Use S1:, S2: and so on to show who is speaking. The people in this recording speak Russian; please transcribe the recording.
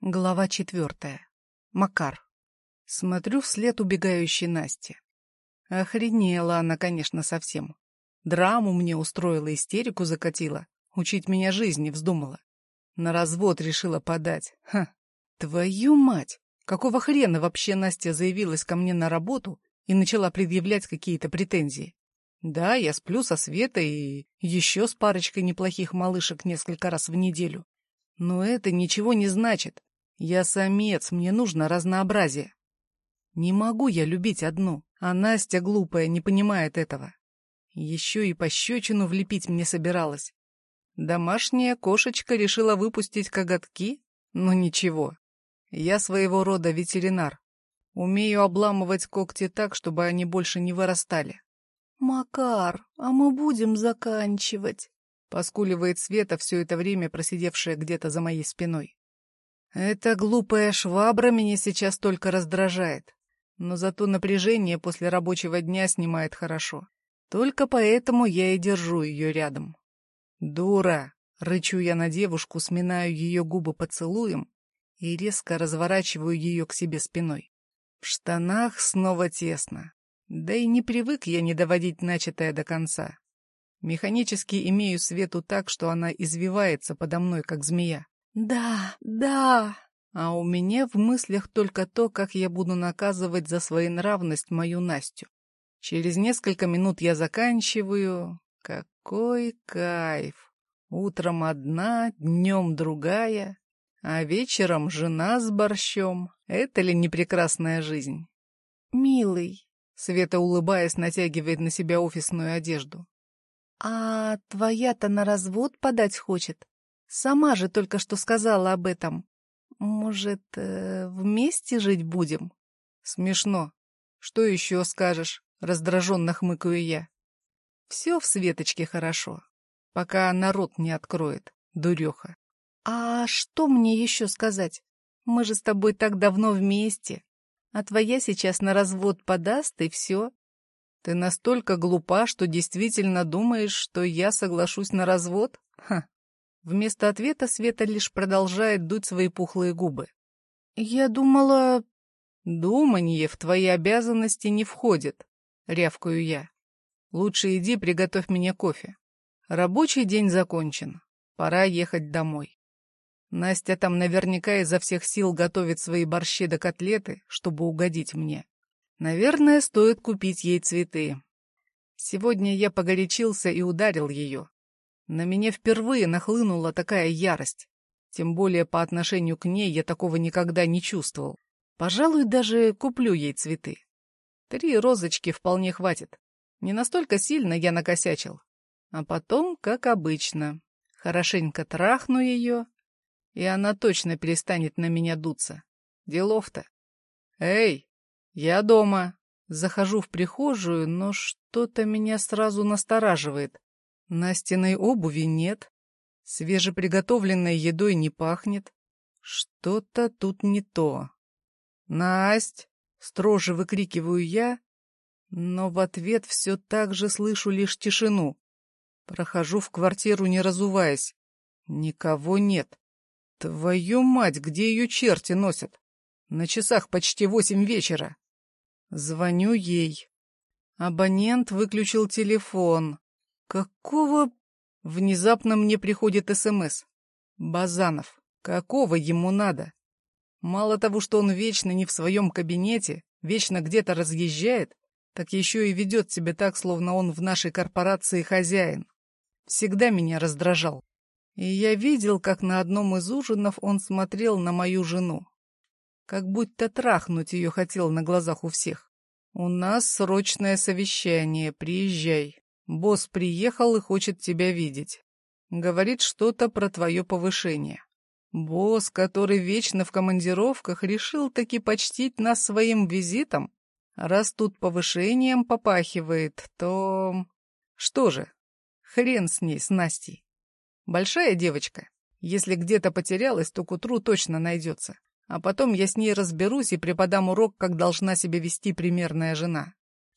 S1: Глава четвертая. Макар. Смотрю вслед убегающей Насти. Охренела она, конечно, совсем. Драму мне устроила, истерику закатила. Учить меня жизни вздумала. На развод решила подать. Ха, твою мать! Какого хрена вообще Настя заявилась ко мне на работу и начала предъявлять какие-то претензии? Да, я сплю со Светой и еще с парочкой неплохих малышек несколько раз в неделю. Но это ничего не значит. Я самец, мне нужно разнообразие. Не могу я любить одну, а Настя глупая не понимает этого. Еще и пощечину влепить мне собиралась. Домашняя кошечка решила выпустить коготки? Ну ничего. Я своего рода ветеринар. Умею обламывать когти так, чтобы они больше не вырастали.
S2: «Макар, а мы будем заканчивать?»
S1: — поскуливает Света, все это время просидевшая где-то за моей спиной. Эта глупая швабра меня сейчас только раздражает, но зато напряжение после рабочего дня снимает хорошо. Только поэтому я и держу ее рядом. «Дура!» — рычу я на девушку, сминаю ее губы поцелуем и резко разворачиваю ее к себе спиной. В штанах снова тесно. Да и не привык я не доводить начатое до конца. Механически имею Свету так, что она извивается подо мной, как змея.
S2: «Да, да!»
S1: А у меня в мыслях только то, как я буду наказывать за своенравность мою Настю. Через несколько минут я заканчиваю. Какой кайф! Утром одна, днем другая, а вечером жена с борщом. Это ли не прекрасная жизнь?
S2: «Милый», —
S1: Света, улыбаясь, натягивает на себя офисную одежду.
S2: «А твоя-то на развод подать хочет?» Сама же только что сказала об этом. Может, э, вместе жить будем?
S1: Смешно. Что еще скажешь? Раздраженно хмыкаю я. Все в Светочке хорошо, пока народ не откроет, дуреха.
S2: А что мне еще сказать? Мы же с тобой так давно вместе. А твоя сейчас на развод подаст, и все.
S1: Ты настолько глупа, что действительно думаешь, что я соглашусь на развод? Ха, Вместо ответа Света лишь продолжает дуть свои пухлые губы.
S2: «Я думала...»
S1: «Думанье в твои обязанности не входит», — рявкаю я. «Лучше иди приготовь мне кофе. Рабочий день закончен. Пора ехать домой». Настя там наверняка изо всех сил готовит свои борщи да котлеты, чтобы угодить мне. Наверное, стоит купить ей цветы. Сегодня я погорячился и ударил ее. На меня впервые нахлынула такая ярость. Тем более по отношению к ней я такого никогда не чувствовал. Пожалуй, даже куплю ей цветы. Три розочки вполне хватит. Не настолько сильно я накосячил. А потом, как обычно, хорошенько трахну ее, и она точно перестанет на меня дуться. Делов-то. Эй, я дома. Захожу в прихожую, но что-то меня сразу настораживает. Настиной обуви нет, свежеприготовленной едой не пахнет. Что-то тут не то. «Насть!» — строже выкрикиваю я, но в ответ все так же слышу лишь тишину. Прохожу в квартиру, не разуваясь. Никого нет. Твою мать, где ее черти носят? На часах почти восемь вечера. Звоню ей. Абонент выключил телефон. Какого... Внезапно мне приходит СМС. Базанов. Какого ему надо? Мало того, что он вечно не в своем кабинете, вечно где-то разъезжает, так еще и ведет себя так, словно он в нашей корпорации хозяин. Всегда меня раздражал. И я видел, как на одном из ужинов он смотрел на мою жену. Как будто трахнуть ее хотел на глазах у всех. «У нас срочное совещание, приезжай». Босс приехал и хочет тебя видеть. Говорит что-то про твое повышение. Босс, который вечно в командировках, решил таки почтить нас своим визитом. Раз тут повышением попахивает, то... Что же, хрен с ней, с Настей. Большая девочка. Если где-то потерялась, то к утру точно найдется. А потом я с ней разберусь и преподам урок, как должна себя вести примерная жена.